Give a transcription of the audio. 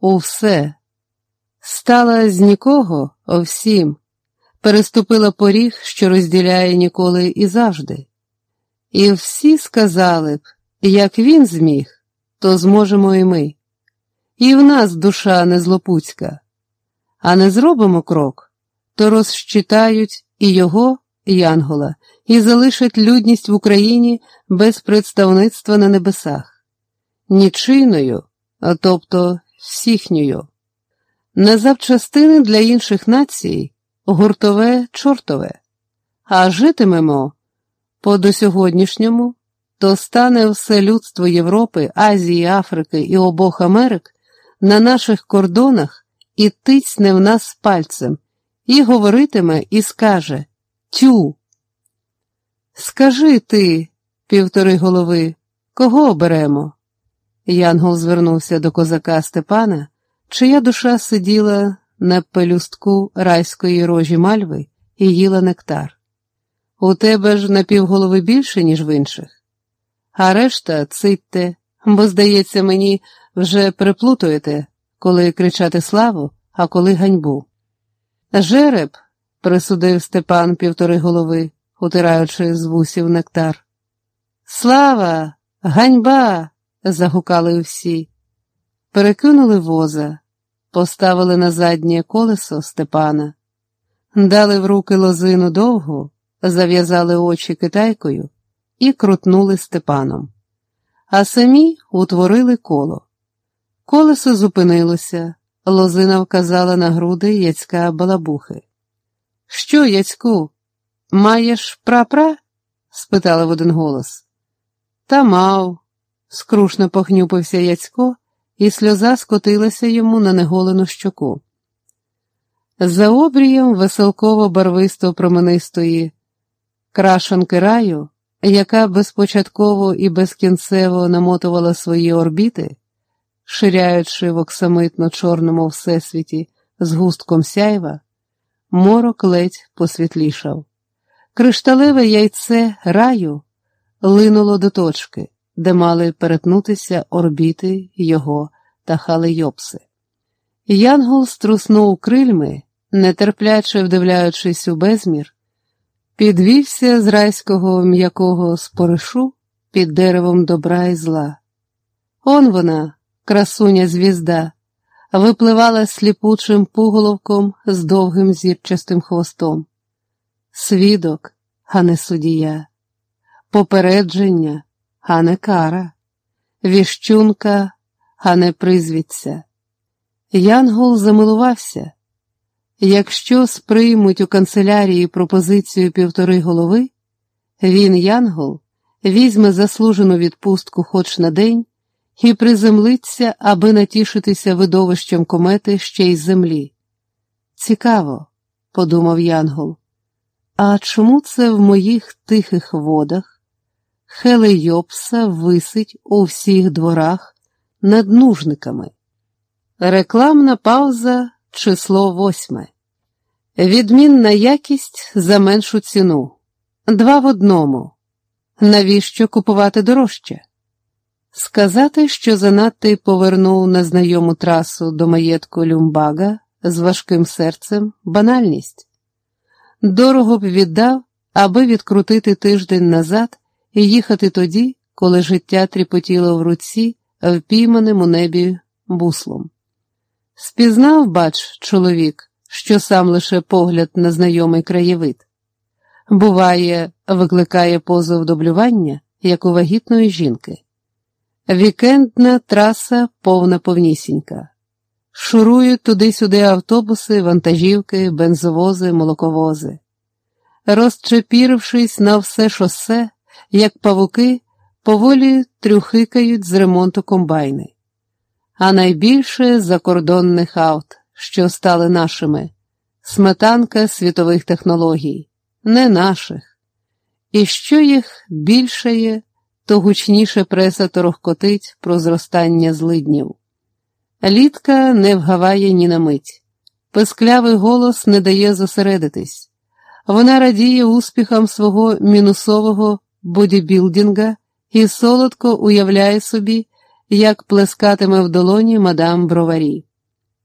у все, стала з нікого о всім, переступила поріг, що розділяє ніколи і завжди. І всі сказали б, як він зміг, то зможемо і ми. І в нас душа не злопуцька, а не зробимо крок, то розчитають і його, і Янгола, і залишать людність в Україні без представництва на небесах, нічийною, а тобто всіхньою. На запчастини для інших націй гуртове чортове, а житимемо по досьогоднішньому, то стане все людство Європи, Азії, Африки і обох Америк на наших кордонах і тицьне в нас пальцем, і говоритиме, і скаже Тю. Скажи ти, півтори голови, кого оберемо? Янгол звернувся до козака Степана, чия душа сиділа на пелюстку райської рожі мальви і їла нектар. У тебе ж на півголови більше, ніж в інших, а решта цитьте, бо, здається, мені вже приплутуєте, коли кричати славу, а коли ганьбу. Жереб, присудив Степан півтори голови, утираючи з вусів нектар. Слава, ганьба. Загукали всі. Перекинули воза, поставили на заднє колесо Степана, дали в руки лозину довгу, зав'язали очі китайкою і крутнули Степаном, а самі утворили коло. Колесо зупинилося, лозина вказала на груди яцька балабухи. Що, яцьку, маєш прапра? спитали в один голос. Та мав, скрушно похнюпився Яцько, і сльоза скотилася йому на неголену щоку. За обрієм веселково барвисто променистої крашенки раю, яка безпочатково і безкінцево намотувала свої орбіти, ширяючи в оксамитно чорному всесвіті з густком сяйва, морок ледь посвітлішав. Кришталеве яйце раю линуло до точки, де мали перетнутися орбіти його та халейопси. Янгол струснув крильми, нетерпляче вдивляючись у безмір, підвівся з райського м'якого споришу під деревом добра і зла. Он вона, красуня звізда, випливала сліпучим пуголовком з довгим зірчастим хвостом. Свідок, а не судія, попередження, а не кара, віщунка, а не призвіться. Янгол замилувався. Якщо сприймуть у канцелярії пропозицію півтори голови, він, Янгол, візьме заслужену відпустку хоч на день і приземлиться, аби натішитися видовищем комети ще й землі. Цікаво, подумав Янгол, а чому це в моїх тихих водах Хелейопса висить у всіх дворах над нужниками? Рекламна пауза, число восьме. Відмінна якість за меншу ціну. Два в одному. Навіщо купувати дорожче? Сказати, що занадто повернув на знайому трасу до маєтку Люмбага з важким серцем банальність. Дорого б віддав, аби відкрутити тиждень назад і їхати тоді, коли життя тріпотіло в руці, впійманим у небі буслом. Спізнав, бач, чоловік, що сам лише погляд на знайомий краєвид. Буває, викликає позов дублювання, як у вагітної жінки. Вікендна траса повна повнісінька. Шурують туди-сюди автобуси, вантажівки, бензовози, молоковози. Розчепірившись на все шосе, як павуки, поволі трюхикають з ремонту комбайни. А найбільше закордонних авт, що стали нашими, сметанка світових технологій, не наших. І що їх більше є, то гучніше преса торохкотить про зростання злиднів. Літка не вгаває ні на мить, писклявий голос не дає зосередитись. Вона радіє успіхам свого мінусового бодібілдинга і солодко уявляє собі, як плескатиме в долоні мадам броварі.